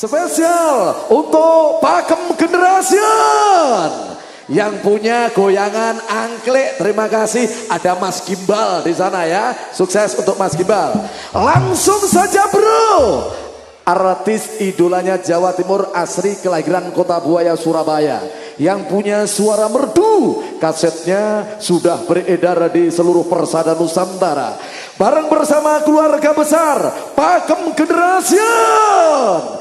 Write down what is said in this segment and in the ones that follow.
Spesial untuk Pakem Generation yang punya goyangan angklek. Terima kasih ada Mas Gimbal di sana ya. Sukses untuk Mas Gimbal. Langsung saja bro. Artis idolanya Jawa Timur asri kelahiran Kota Buaya Surabaya yang punya suara merdu. Kasetnya sudah beredar di seluruh persada Nusantara. Bareng bersama keluarga besar Pakem Generation.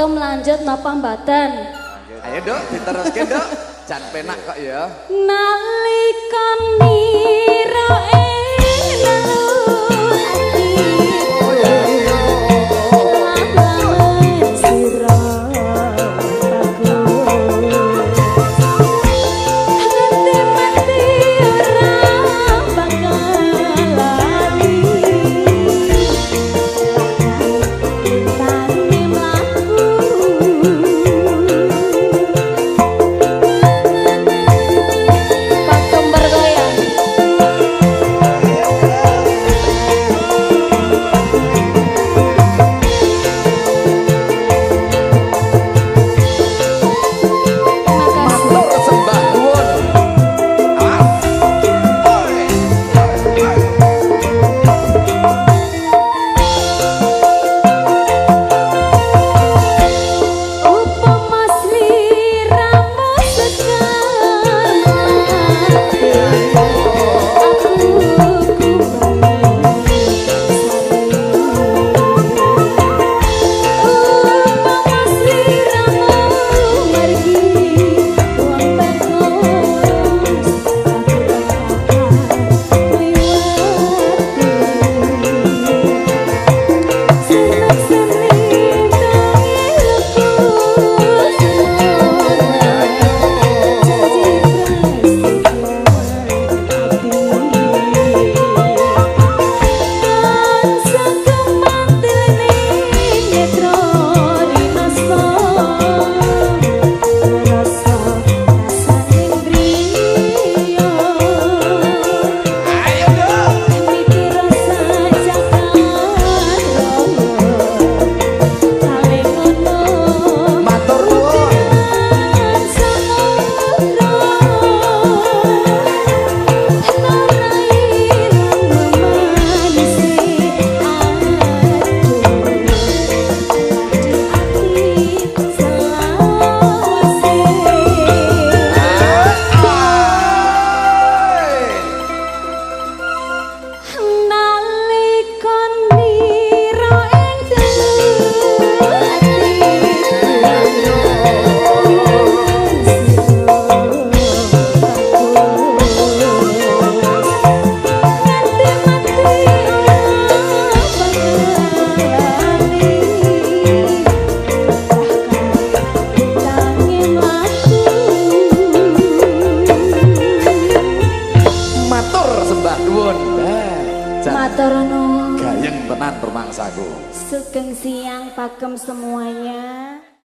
kagem lanjut napa mboten. Ayo Dok, diteruske Dok. Jan penak kok ya. Nalikani Sagung. Sugeng siang pakem semuanya.